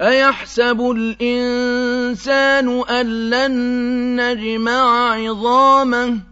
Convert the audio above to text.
أَيَحْسَبُ الْإِنسَانُ أَلَّن نَّجْمَعَ عِظَامَهُ